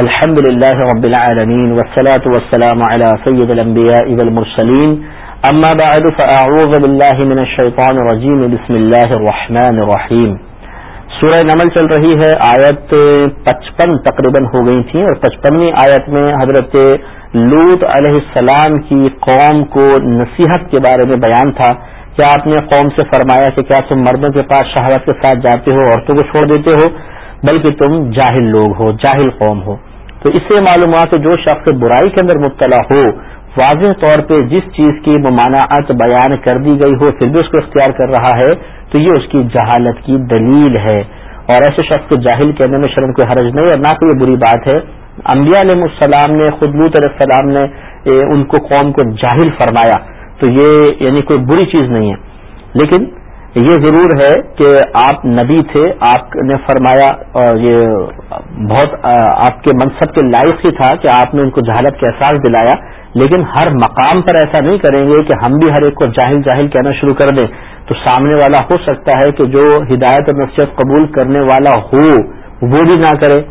الحمد لله رب العالمين والصلاة والسلام على سيد الأنبياء والمرسلين. أما بعد، فأعوذ بالله من الشيطان الرجيم. بسم الله الرحمن الرحيم. سورہ نمل چل رہی ہے، آیت پچپن تقریباً ہو گئی تھی، اور پچپنویں آیت میں حضرت لوت علیہ السلام کی قوم کو نصیحت کے بارے میں بیان تھا کہ آپ نے قوم سے فرمایا کہ کیا تم مردوں کے پاس شہادت کے ساتھ جاتے ہو، عورتوں کو چھوڑ دیتے ہو؟ بلکہ تم جاہل لوگ ہو، جاہل قوم ہو۔ تو اس سے معلوم ہوا کہ جو شخص برائی کے اندر مبتلا ہو، واضح طور پہ جس چیز کی ممانعت بیان کر دی گئی ہو، پھر بھی اس کو اختیار کر رہا ہے، تو یہ اس کی جہالت کی دلیل ہے۔ اور ایسے شخص کو جاہل کہنے میں شرم کوئی حرج نہیں، اور نہ کوئی بری بات ہے۔ انبیاء علیہ السلام نے خدلوط علیہ السلام نے ان کو قوم کو جاہل فرمایا۔ تو یہ یعنی کوئی بری چیز نہیں ہے۔ لیکن یہ ضرور ہے کہ آپ نبی تھے، آپ نے فرمایا اور یہ بہت آپ کے منصب کے لائق ہی تھا کہ آپ نے ان کو جہالت کا احساس دلایا، لیکن ہر مقام پر ایسا نہیں کریں گے کہ ہم بھی ہر ایک کو جاہل جاہل کہنا شروع کر دیں۔ تو سامنے والا ہو سکتا ہے کہ جو ہدایت اور نصیحت قبول کرنے والا ہو، وہ بھی نہ کرے۔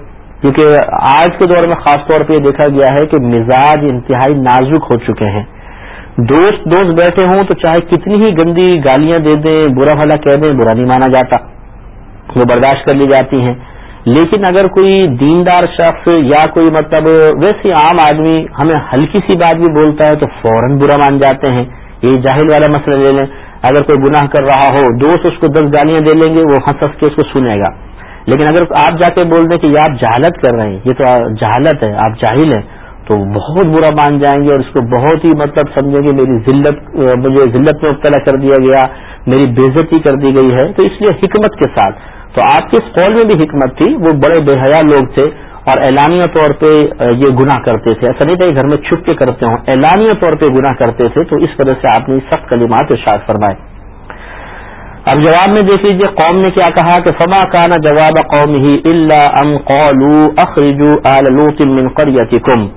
کیونکہ آج کے دور میں خاص طور پہ یہ دیکھا گیا ہے کہ مزاج انتہائی نازک ہو چکے ہیں۔ دوست دوست بیٹھے ہوں تو چاہے کتنی ہی گندی گالیاں دے دیں، برا بھلا کہہ دیں، برا نہیں مانا جاتا۔ وہ برداشت کر لی جاتی ہیں۔ لیکن اگر کوئی دیندار شخص یا کوئی مطلب ویسے عام آدمی ہمیں ہلکی سی بات بھی بولتا ہے تو فوراً برا مان جاتے ہیں۔ یہ جاہل والا مسئلہ لے لیں۔ اگر کوئی گناہ کر رہا ہو، دوست اس کو دس گالیاں دے لیں گے، وہ ہنس ہنس کے اس کو سنے گا۔ لیکن اگر آپ جا کے بول دیں کہ یہ آپ جہالت کر رہے ہیں، یہ تو جہالت ہے، آپ جاہل ہیں۔ تو بہت برا مان جائیں گے اور اس کو بہت ہی مطلب سمجھیں گے، میری ذلت، مجھے ذلت میں مبتلا کر دیا گیا، میری بےزتی کر دی گئی ہے۔ تو اس لیے حکمت کے ساتھ۔ تو آپ کے اس قول میں بھی حکمت تھی، وہ بڑے بے حیا لوگ تھے اور اعلانیہ طور پہ یہ گناہ کرتے تھے۔ ایسا نہیں تھا کہ گھر میں چھپ کے کرتے ہوں، اعلانیہ طور پہ گناہ کرتے تھے۔ تو اس وجہ سے آپ نے سخت کلمات ارشاد فرمائے۔ اب جواب میں دیکھ لیجیے قوم نے کیا کہا کہ فما کانا جواب قوم ہی اللہ ام قولو اخرجو آل لوت من قریتکم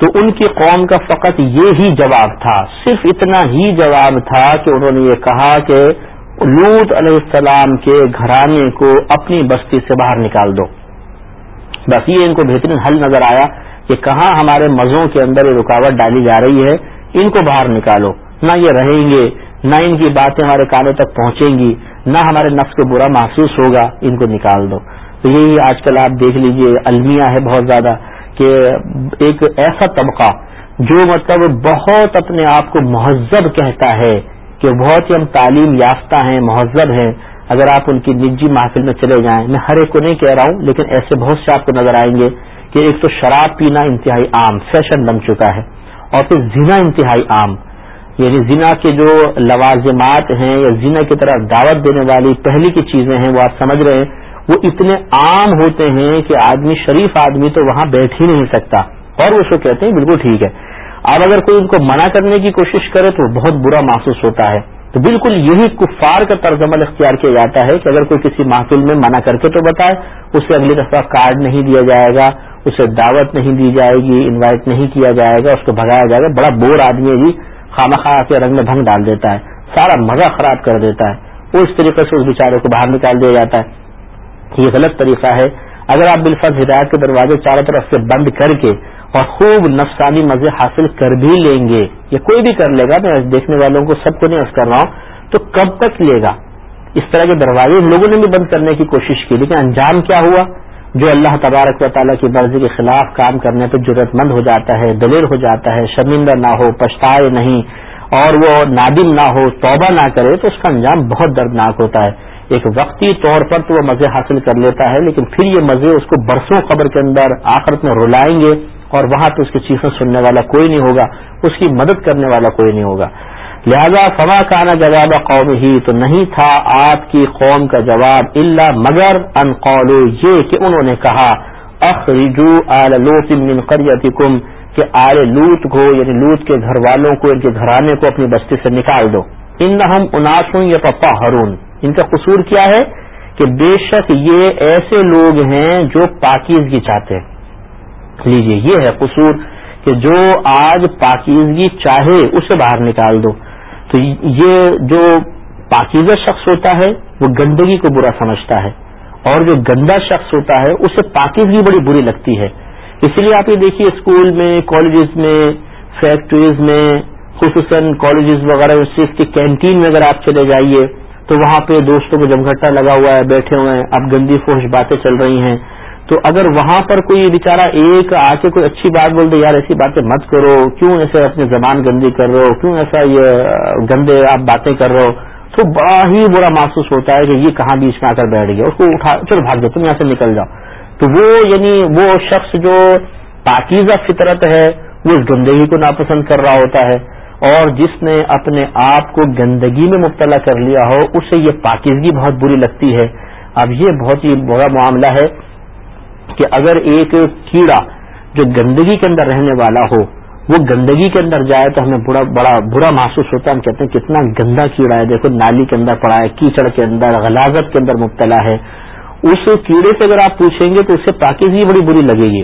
تو ان کی قوم کا فقط یہ ہی جواب تھا، صرف اتنا ہی جواب تھا کہ انہوں نے یہ کہا کہ لوت علیہ السلام کے گھرانے کو اپنی بستی سے باہر نکال دو۔ بس یہ ان کو بہترین حل نظر آیا کہ کہاں ہمارے مزوں کے اندر یہ رکاوٹ ڈالی جا رہی ہے، ان کو باہر نکالو۔ نہ یہ رہیں گے، نہ ان کی باتیں ہمارے کانوں تک پہنچیں گی، نہ ہمارے نفس کو برا محسوس ہوگا، ان کو نکال دو۔ تو یہی آج کل آپ دیکھ لیجیے، المیہ ہے بہت زیادہ۔ کہ ایک ایسا طبقہ جو مطلب بہت اپنے آپ کو مہذب کہتا ہے کہ بہت ہی ہم تعلیم یافتہ ہیں، مہذب ہیں۔ اگر آپ ان کی نجی محفل میں چلے جائیں، میں ہر ایک کو نہیں کہہ رہا ہوں، لیکن ایسے بہت سے آپ کو نظر آئیں گے کہ ایک تو شراب پینا انتہائی عام، فیشن بن چکا ہے، اور پھر زنا انتہائی عام۔ یعنی زنا کے جو لوازمات ہیں یا زنا کی طرح دعوت دینے والی پہلی کی چیزیں ہیں، وہ آپ سمجھ رہے ہیں۔ وہ اتنے عام ہوتے ہیں کہ آدمی شریف آدمی تو وہاں بیٹھ ہی نہیں سکتا۔ اور وہ شو کہتے ہیں بالکل ٹھیک ہے۔ اب اگر کوئی ان کو منع کرنے کی کوشش کرے تو بہت برا محسوس ہوتا ہے۔ تو بالکل یہی کفار کا طرز عمل اختیار کیا جاتا ہے کہ اگر کوئی کسی محفل میں منع کر کے تو بتائے، اسے اگلی دفعہ کارڈ نہیں دیا جائے گا، اسے دعوت نہیں دی جائے گی انوائٹ نہیں کیا جائے گا، اس کو بھگایا جائے گا۔ بڑا بور آدمی ہے جی خامہ خواہ کے رنگ میں بھنگ ڈال دیتا ہے، سارا مزہ خراب کر دیتا ہے۔ وہ اس طریقے سے اس بیچارے کو باہر نکال دیا جاتا ہے۔ یہ غلط طریقہ ہے۔ اگر آپ بالفظ ہدایت کے دروازے چاروں طرف سے بند کر کے اور خوب نفسانی مزے حاصل کر بھی لیں گے، یا کوئی بھی کر لے گا، میں دیکھنے والوں کو سب کو نہیں عرض کر رہا ہوں، تو کب تک لے گا؟ اس طرح کے دروازے لوگوں نے بھی بند کرنے کی کوشش کی، لیکن انجام کیا ہوا؟ جو اللہ تبارک و تعالیٰ کی مرضی کے خلاف کام کرنے پہ ضرورت مند ہو جاتا ہے، دلیر ہو جاتا ہے، شرمندہ نہ ہو، پچھتائے نہیں، اور وہ نادم نہ ہو، توبہ نہ کرے، تو اس کا انجام بہت دردناک ہوتا ہے۔ ایک وقتی طور پر تو وہ مزے حاصل کر لیتا ہے، لیکن پھر یہ مزے اس کو برسوں قبر کے اندر آخرت میں رلائیں گے اور وہاں پہ اس کی چیزیں سننے والا کوئی نہیں ہوگا، اس کی مدد کرنے والا کوئی نہیں ہوگا۔ لہذا فما کانا جواب قوم ہی تو نہیں تھا آپ کی قوم کا جواب اللہ مگر ان قولو یہ کہ انہوں نے کہا اخرجو آل لوت من قریتکم کہ آل لوت کو یعنی لوت کے گھر والوں کو، ان کے گھرانے کو اپنی بستی سے نکال دو۔ ان ہم اناسوں یا پپا ہرون ان کا قصور کیا ہے کہ بے شک یہ ایسے لوگ ہیں جو پاکیزگی چاہتے ہیں۔ لیجیے یہ ہے قصور کہ جو آج پاکیزگی چاہے اسے باہر نکال دو۔ تو یہ جو پاکیزہ شخص ہوتا ہے، وہ گندگی کو برا سمجھتا ہے۔ اور جو گندا شخص ہوتا ہے، اسے پاکیزگی بڑی بری لگتی ہے۔ اس لیے آپ یہ دیکھیے اسکول میں، کالجز میں، فیکٹریز میں، خصوصاً کالجز وغیرہ یونیورسٹیز کی کینٹین میں اگر آپ چلے جائیے تو وہاں پہ دوستوں کو جمگھٹا لگا ہوا ہے، بیٹھے ہوئے ہیں، اب گندی فوش باتیں چل رہی ہیں۔ تو اگر وہاں پر کوئی بےچارا ایک آ کے کوئی اچھی بات بول دے، یار ایسی باتیں مت کرو، کیوں ایسے اپنی زبان گندی کر رہے ہو؟ کیوں ایسا یہ گندے آپ باتیں کر رہے ہو؟ تو بڑا ہی برا محسوس ہوتا ہے کہ یہ کہاں بیچ میں آ کر بیٹھ گیا، اس کو اٹھا، چلو بھاگ جاؤ، تم یہاں سے نکل جاؤ۔ تو وہ یعنی وہ شخص جو پاکیزہ فطرت ہے، وہ اس گندگی کو ناپسند کر رہا ہوتا ہے۔ اور جس نے اپنے آپ کو گندگی میں مبتلا کر لیا ہو، اسے یہ پاکیزگی بہت بری لگتی ہے۔ اب یہ بہت ہی برا معاملہ ہے کہ اگر ایک کیڑا جو گندگی کے اندر رہنے والا ہو، وہ گندگی کے اندر جائے تو ہمیں بڑا بڑا، برا محسوس ہوتا ہے۔ ہم کہتے ہیں کتنا گندا کیڑا ہے۔ دیکھو، نالی کے اندر پڑا ہے، کیچڑ کے اندر، غلازت کے اندر مبتلا ہے۔ اس کیڑے سے اگر آپ پوچھیں گے تو اسے پاکیزگی بڑی بری لگے گی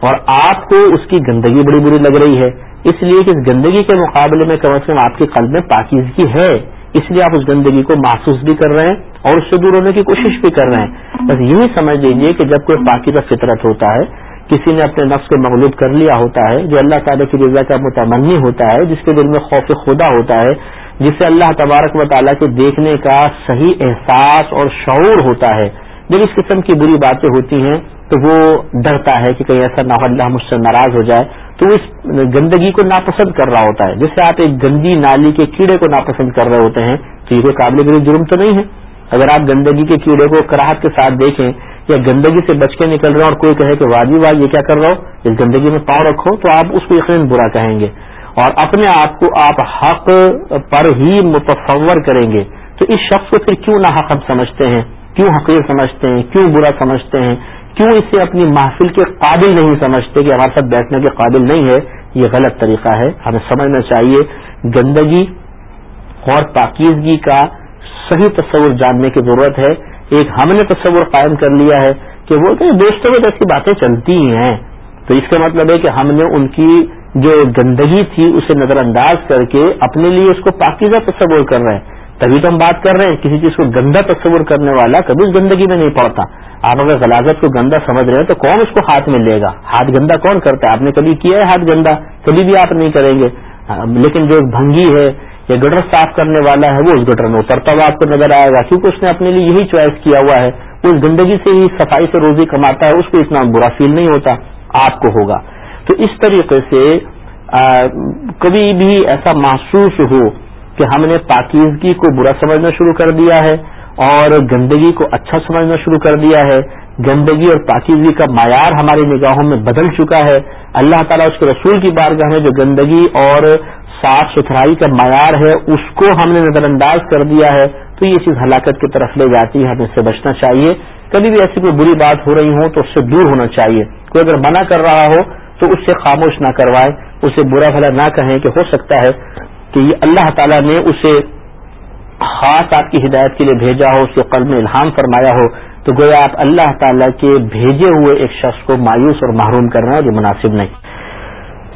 اور آپ کو اس کی گندگی بڑی بری لگ رہی ہے۔ اس لیے کہ اس گندگی کے مقابلے میں کم از کم آپ کے قلب میں پاکیزگی ہے۔ اس لیے آپ اس گندگی کو محسوس بھی کر رہے ہیں اور اس سے دور ہونے کی کوشش بھی کر رہے ہیں۔ بس یہی سمجھ لیجیے کہ جب کوئی پاکیزہ فطرت ہوتا ہے، کسی نے اپنے نفس کو مغلوب کر لیا ہوتا ہے، جو اللہ تعالیٰ کی رضا کا متمنی ہوتا ہے، جس کے دل میں خوف خدا ہوتا ہے جس سے اللہ تبارک و تعالیٰ کے دیکھنے کا صحیح احساس اور شعور ہوتا ہے۔ جب اس قسم کی بری باتیں ہوتی ہیں، تو وہ ڈرتا ہے کہ کہیں ایسا نہ اللہ مجھ سے ناراض ہو جائے۔ تو اس گندگی کو ناپسند کر رہا ہوتا ہے۔ جس سے آپ ایک گندی نالی کے کیڑے کو ناپسند کر رہے ہوتے ہیں، تو یہ کوئی قابل گری جرم تو نہیں ہے۔ اگر آپ گندگی کے کیڑے کو کراہٹ کے ساتھ دیکھیں یا گندگی سے بچ کے نکل رہے ہیں اور کوئی کہے کہ واجی واج یہ کیا کر رہا ہو؟ اس گندگی میں پاؤں رکھو تو آپ اس کو یقین برا کہیں گے۔ اور اپنے آپ کو آپ حق پر ہی متصور کریں گے۔ تو اس شخص کو پھر کیوں نہ حق ہم سمجھتے ہیں؟ کیوں حقیر سمجھتے ہیں؟ کیوں برا سمجھتے ہیں؟ کیوں اسے اپنی محفل کے قابل نہیں سمجھتے کہ ہمارے ساتھ بیٹھنے کے قابل نہیں ہے؟ یہ غلط طریقہ ہے۔ ہمیں سمجھنا چاہیے گندگی اور پاکیزگی کا صحیح تصور جاننے کی ضرورت ہے۔ ایک ہم نے تصور قائم کر لیا ہے کہ وہ کہ دوستوں میں ایسی باتیں چلتی ہی ہیں۔ تو اس کا مطلب ہے کہ ہم نے ان کی جو گندگی تھی اسے نظر انداز کر کے اپنے لیے اس کو پاکیزہ تصور کر رہے ہیں۔ تبھی تو ہم بات کر رہے ہیں، کسی چیز کو گندا تصور کرنے والا کبھی اس گندگی میں نہیں پڑتا۔ آپ اگر غلاظت کو گندا سمجھ رہے ہیں تو کون اس کو ہاتھ میں لے گا؟ ہاتھ گندا کون کرتا ہے؟ آپ نے کبھی کیا ہے ہاتھ گندا؟ کبھی بھی آپ نہیں کریں گے۔ لیکن جو بھنگی ہے، یا گٹر صاف کرنے والا ہے، وہ اس گٹر میں اترتا ہوا آپ کو نظر آئے گا، کیونکہ اس نے اپنے لیے یہی چوائس کیا ہوا ہے۔ وہ اس گندگی سے ہی، صفائی سے روزی کماتا ہے، اس کو اتنا برا فیل نہیں ہوتا، آپ کو ہوگا۔ تو اس طریقے سے کبھی بھی ایسا محسوس ہو کہ ہم نے پاکیزگی کو برا سمجھنا شروع کر دیا ہے۔ اور گندگی کو اچھا سمجھنا شروع کر دیا ہے۔ گندگی اور پاکیزگی کا معیار ہماری نگاہوں میں بدل چکا ہے۔ اللہ تعالیٰ اس کے رسول کی بارگاہ میں جو گندگی اور صاف ستھرائی کا معیار ہے، اس کو ہم نے نظر انداز کر دیا ہے۔ تو یہ چیز ہلاکت کی طرف لے جاتی ہے، ہمیں اس سے بچنا چاہیے۔ کبھی بھی ایسی کوئی بری بات ہو رہی ہو تو اس سے دور ہونا چاہیے۔ کوئی اگر منع کر رہا ہو تو اس سے خاموش نہ کروائے، اسے برا بھلا نہ کہیں کہ ہو سکتا ہے کہ یہ اللہ تعالیٰ نے اسے خاص آپ کی ہدایت کے لیے بھیجا ہو، اس کے قلب میں الہام فرمایا ہو، تو گویا آپ اللہ تعالیٰ کے بھیجے ہوئے ایک شخص کو مایوس اور محروم کرنا یہ مناسب نہیں۔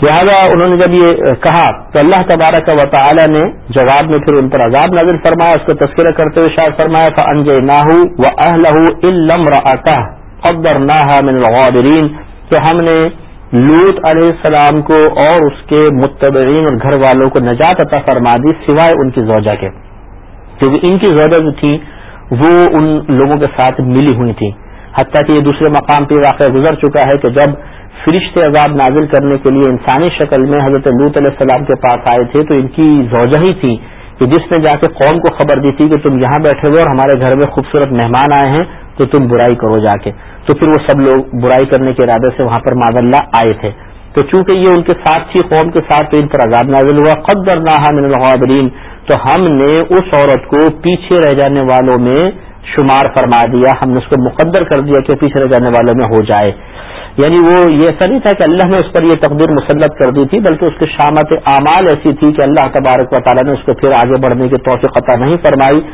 لہٰذا انہوں نے جب یہ کہا، تو اللہ تبارک و تعالی نے جواب میں پھر ان پر عذاب نظر فرمایا، اس کو تذکرہ کرتے ہوئے شاید فرمایا تھا انجے ناہو و اہلہ علم قدر ناہا من الغابرین تو ہم نے لوت علیہ السلام کو اور اس کے متبعین اور گھر والوں کو نجات عطا فرما دی، سوائے ان کی زوجہ کے۔ کیونکہ ان کی ضرورت تھی، وہ ان لوگوں کے ساتھ ملی ہوئی تھی۔ حتیٰ کہ یہ دوسرے مقام پہ واقعہ گزر چکا ہے کہ جب فرشتے عذاب نازل کرنے کے لیے انسانی شکل میں حضرت لوت علیہ السلام کے پاس آئے تھے، تو ان کی زوجہ ہی تھی کہ جس نے جا کے قوم کو خبر دی تھی کہ تم یہاں بیٹھے ہوئے اور ہمارے گھر میں خوبصورت مہمان آئے ہیں، تو تم برائی کرو جا کے۔ تو پھر وہ سب لوگ برائی کرنے کے ارادے سے وہاں پر ماد اللہ آئے تھے۔ تو چونکہ یہ ان کے ساتھ تھی، قوم کے ساتھ، تو ان پر عذاب نازل ہوا۔ قدر نہ من الغابرین تو ہم نے اس عورت کو پیچھے رہ جانے والوں میں شمار فرما دیا، ہم نے اس کو مقدر کر دیا کہ پیچھے رہ جانے والوں میں ہو جائے۔ یعنی وہ یہ ایسا نہیں تھا کہ اللہ نے اس پر یہ تقدیر مسلط کر دی تھی، بلکہ اس کی شامت اعمال ایسی تھی کہ اللہ تبارک و تعالیٰ نے اس کو پھر آگے بڑھنے کی توفیق قطع نہیں فرمائی۔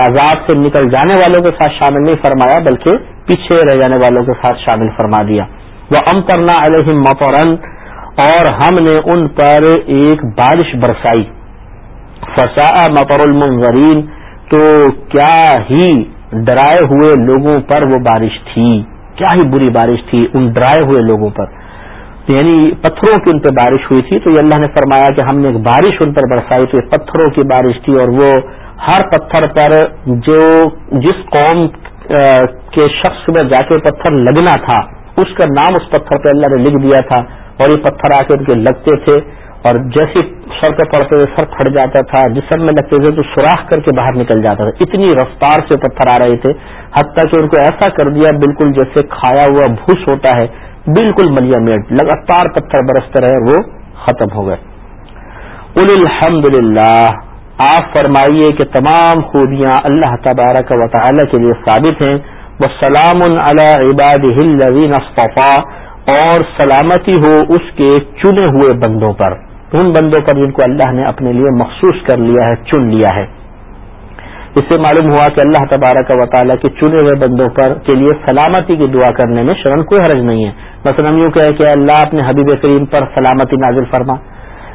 عذاب سے نکل جانے والوں کے ساتھ شامل نہیں فرمایا، بلکہ پیچھے رہ جانے والوں کے ساتھ شامل فرما دیا۔ وہ ام کرنا علیہم متورن اور ہم نے ان پر ایک بارش برسائی۔ فسا مطر المنظرین، تو کیا ہی ڈرائے ہوئے لوگوں پر وہ بارش تھی؟ کیا ہی بری بارش تھی ان ڈرائے ہوئے لوگوں پر؟ یعنی پتھروں کی ان پہ بارش ہوئی تھی، تو یہ اللہ نے فرمایا کہ ہم نے ایک بارش ان پر برسائی، تو یہ پتھروں کی بارش تھی، اور وہ ہر پتھر پر جو جس قوم کے شخص میں جا کے پتھر لگنا تھا، اس کا نام اس پتھر پہ اللہ نے لکھ دیا تھا، اور یہ پتھر آ کے ان کے لگتے تھے۔ اور جیسے سر پہ پڑتے ہوئے سر پھٹ جاتا تھا جسم میں لگتے تھے تو سوراخ کر کے باہر نکل جاتا تھا۔ اتنی رفتار سے پتھر آ رہے تھے، حتیٰ کہ ان کو ایسا کر دیا بالکل جیسے کھایا ہوا بھوس ہوتا ہے۔ بالکل ملیا میٹ، لگاتار پتھر برستے رہے، وہ ختم ہو گئے۔ الحمد للہ آپ فرمائیے کہ تمام خوبیاں اللہ تبارک و تعالی کے لیے ثابت ہیں۔ وہ سلام عباد اصطفا اور سلامتی ہو اس کے چنے ہوئے بندوں پر۔ ان بندوں پر جن کو اللہ نے اپنے لیے مخصوص کر لیا ہے، چن لیا ہے۔ اس سے معلوم ہوا کہ اللہ تبارک و تعالیٰ کے چنے ہوئے بندوں پر کے لیے سلامتی کی دعا کرنے میں شرن کوئی حرج نہیں ہے۔ مثلا ہم یوں کہ اللہ اپنے حبیب کریم پر سلامتی نازل فرما۔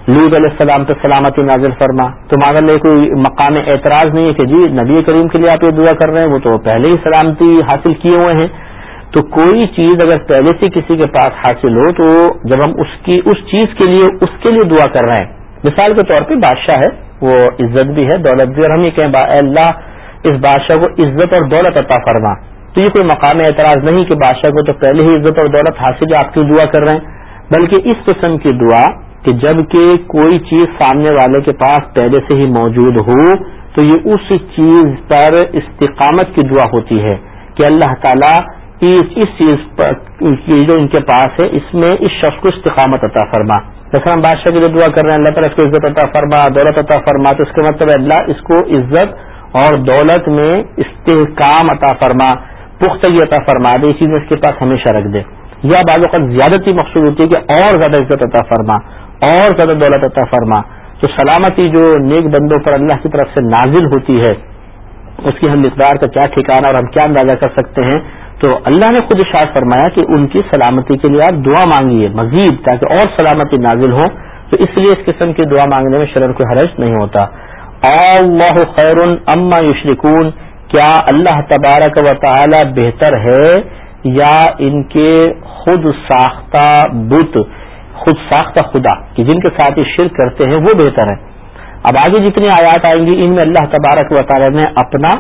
لود علیہ السلام پہ سلامتی نازل فرما۔ تمہارے لیے کوئی مقام اعتراض نہیں ہے کہ جی نبی کریم کے لیے آپ یہ دعا کر رہے ہیں، وہ تو پہلے ہی سلامتی حاصل کیے ہوئے ہیں۔ تو کوئی چیز اگر پہلے سے کسی کے پاس حاصل ہو تو جب ہم اس کی، اس چیز کے لیے، اس کے لیے دعا کر رہے ہیں۔ مثال کے طور پہ بادشاہ ہے، وہ عزت بھی ہے، دولت بھی اور ہم یہ کہیں اے اللہ، اس بادشاہ کو عزت اور دولت عطا فرما۔ تو یہ کوئی مقام اعتراض نہیں کہ بادشاہ کو تو پہلے ہی عزت اور دولت حاصل آپ کی دعا کر رہے ہیں۔ بلکہ اس قسم کی دعا کہ جبکہ کوئی چیز سامنے والے کے پاس پہلے سے ہی موجود ہو، تو یہ اس چیز پر استقامت کی دعا ہوتی ہے کہ اللہ تعالیٰ اس چیز پر جو ان کے پاس ہے، اس میں اس شخص کو استقامت عطا فرما۔ جیسا ہم بادشاہ کی جو دعا کر رہے ہیں، اللہ تعالیٰ اس کو عزت عطا فرما، دولت عطا فرما، تو اس کا مطلب اللہ اس کو عزت اور دولت میں استحکام عطا فرما، پختگی عطا فرما دے اسی میں اس کے پاس ہمیشہ رکھ دے۔ یا بعض اوقات زیادتی مقصود ہوتی ہے کہ اور زیادہ عزت عطا فرما، اور زیادہ دولت عطا فرما۔ تو سلامتی جو نیک بندوں پر اللہ کی طرف سے نازل ہوتی ہے، اس کی ہم مقدار کا کیا ٹھکانا اور ہم کیا اندازہ کر سکتے ہیں تو اللہ نے خود اشار فرمایا کہ ان کی سلامتی کے لیے آپ دعا مانگیے، مزید، تاکہ اور سلامتی نازل ہو، تو اس لیے اس قسم کی دعا مانگنے میں شرر کوئی حرج نہیں ہوتا۔ اللہ خیر اما یشرکون، کیا اللہ تبارک و تعالی بہتر ہے یا ان کے خود ساختہ بت، خود ساختہ خدا، کہ جن کے ساتھ یہ شرک کرتے ہیں وہ بہتر ہے اب آگے جتنی آیات آئیں گی، ان میں اللہ تبارک و تعالی نے اپنا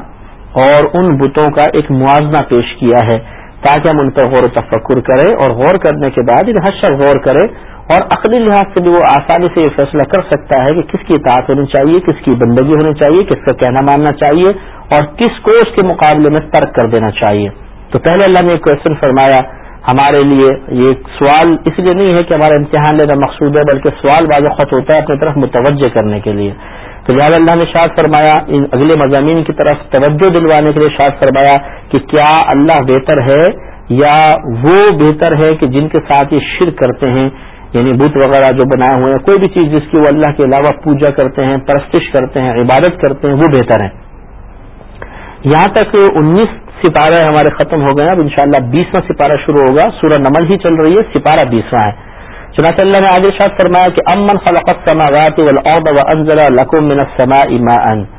اور ان بتوں کا ایک موازنہ پیش کیا ہے تاکہ ہم ان پر غور و تفکر کریں اور غور کرنے کے بعد ان حد غور کریں اور عقلی لحاظ سے بھی وہ آسانی سے یہ فیصلہ کر سکتا ہے کہ کس کی اطاعت ہونی چاہیے، کس کی بندگی ہونی چاہیے، کس کا کہنا ماننا چاہیے اور کس کو اس کے مقابلے میں ترک کر دینا چاہیے۔ تو پہلے اللہ نے ایک کوشچن فرمایا، ہمارے لیے یہ سوال اس لیے نہیں ہے کہ ہمارا امتحان لینا مقصود ہے، بلکہ سوال بعض خط ہوتا ہے اپنی طرف متوجہ کرنے کے لیے۔ تو لہٰذا اللہ نے شاد فرمایا، ان اگلے مضامین کی طرف توجہ دلوانے کے لیے شاد فرمایا کہ کیا اللہ بہتر ہے یا وہ بہتر ہے کہ جن کے ساتھ یہ شر کرتے ہیں یعنی بت وغیرہ جو بنائے ہوئے ہیں، کوئی بھی چیز جس کی وہ اللہ کے علاوہ پوجا کرتے ہیں، پرستش کرتے ہیں، عبادت کرتے ہیں، وہ بہتر ہیں۔ یہاں تک انیس سپارے ہمارے ختم ہو گئے اب انشاءاللہ شاء بیسواں سپارہ شروع ہوگا، سورہ نمل ہی چل رہی ہے، سپارہ بیسواں ہے۔ چنانچہ اللہ نے آگے شاد فرمایا کہ امن خلقت سماوات والارض وانزل لکم من السماء ماء۔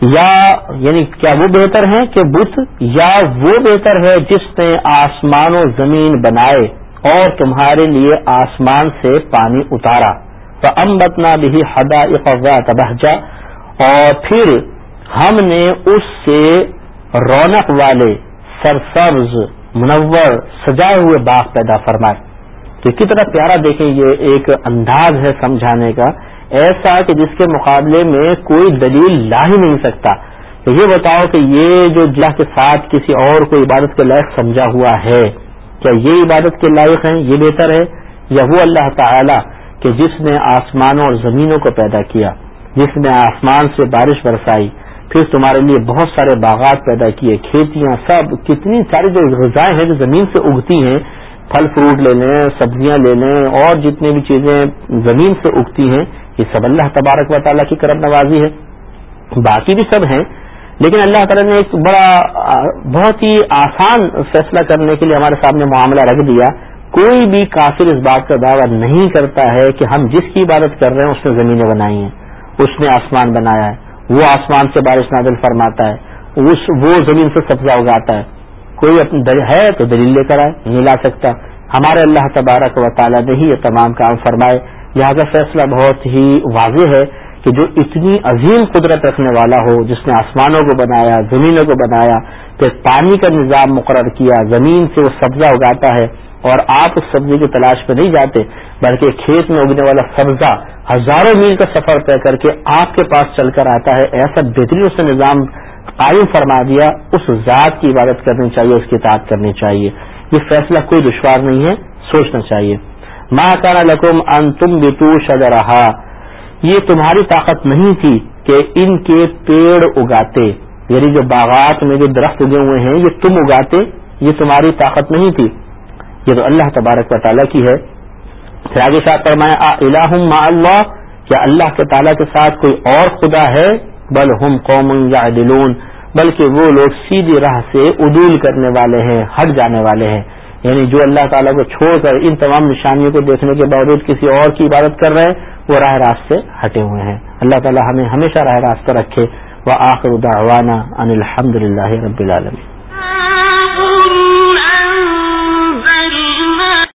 یا یعنی کیا وہ بہتر ہے کہ بت یا وہ بہتر ہے جس نے آسمان و زمین بنائے اور تمہارے لیے آسمان سے پانی اتارا۔ تو امبتنا بھی حدا بہجا اور پھر ہم نے اس سے رونق والے سرسبز منور سجائے ہوئے باغ پیدا فرمائے۔ تو کتنا پیارا دیکھیں یہ ایک انداز ہے سمجھانے کا، ایسا کہ جس کے مقابلے میں کوئی دلیل لا ہی نہیں سکتا۔ تو یہ بتاؤ کہ یہ جو اللہ کے ساتھ کسی اور کو عبادت کے لائق سمجھا ہوا ہے، کیا یہ عبادت کے لائق ہیں؟ یہ بہتر ہے؟ یا وہ اللہ تعالی کہ جس نے آسمانوں اور زمینوں کو پیدا کیا، جس نے آسمان سے بارش برسائی، پھر تمہارے لیے بہت سارے باغات پیدا کیے، کھیتیاں، سب کتنی ساری جو غذائیں ہیں جو زمین سے اگتی ہیں پھل فروٹ لے لیں، سبزیاں لے لیں، اور جتنی بھی چیزیں زمین سے اگتی ہیں، یہ سب اللہ تبارک و تعالیٰ کی کرم نوازی ہے۔ باقی بھی سب ہیں، لیکن اللہ تعالیٰ نے ایک بڑا، بہت ہی آسان فیصلہ کرنے کے لیے ہمارے سامنے معاملہ رکھ دیا۔ کوئی بھی کافر اس بات کا دعویٰ نہیں کرتا ہے کہ ہم جس کی عبادت کر رہے ہیں، اس نے زمینیں بنائی ہیں، اس نے آسمان بنایا ہے۔ وہ آسمان سے بارش نازل فرماتا ہے وہ زمین سے سبزہ اگاتا ہے۔ کوئی اپنی ہے تو دلیل لے کر آئے، نہیں لا سکتا۔ ہمارے اللہ تبارک و تعالیٰ نے ہی یہ تمام کام فرمائے۔ یہاں کا فیصلہ بہت ہی واضح ہے کہ جو اتنی عظیم قدرت رکھنے والا ہو، جس نے آسمانوں کو بنایا، زمینوں کو بنایا پھر پانی کا نظام مقرر کیا، زمین سے وہ سبزہ اگاتا ہے، اور آپ اس سبزی کی تلاش پہ نہیں جاتے، بلکہ کھیت میں اگنے والا سبزہ ہزاروں میل کا سفر طے کر کے آپ کے پاس چل کر آتا ہے۔ ایسا بہترین سے نظام قائم فرما دیا، اس ذات کی عبادت کرنی چاہیے، اس کی اطاعت کرنی چاہیے۔ یہ فیصلہ کوئی دشوار نہیں ہے، سوچنا چاہیے۔ ماں کانا لکم ان تم بتو یہ تمہاری طاقت نہیں تھی کہ ان کے پیڑ اگاتے۔ یعنی جو باغات میں جو درخت اگے ہوئے ہیں، یہ تم اگاتے، یہ تمہاری طاقت نہیں تھی۔ یہ تو اللہ تبارک و تعالیٰ کی ہے۔ پھر آگے صاحب فرمایا الہ ما اللہ، کیا اللہ کے تعالیٰ کے ساتھ کوئی اور خدا ہے؟ بل ہم قوم یا بلکہ وہ لوگ سیدھی راہ سے عدول کرنے والے ہیں، ہٹ جانے والے ہیں۔ یعنی جو اللہ تعالیٰ کو چھوڑ کر ان تمام نشانیوں کو دیکھنے کے باوجود کسی اور کی عبادت کر رہے ہیں، وہ راہ راست سے ہٹے ہوئے ہیں۔ اللہ تعالیٰ ہمیں ہمیشہ راہ راست رکھے۔ وہ آخر دعوانا ان الحمد للہ رب العالمین۔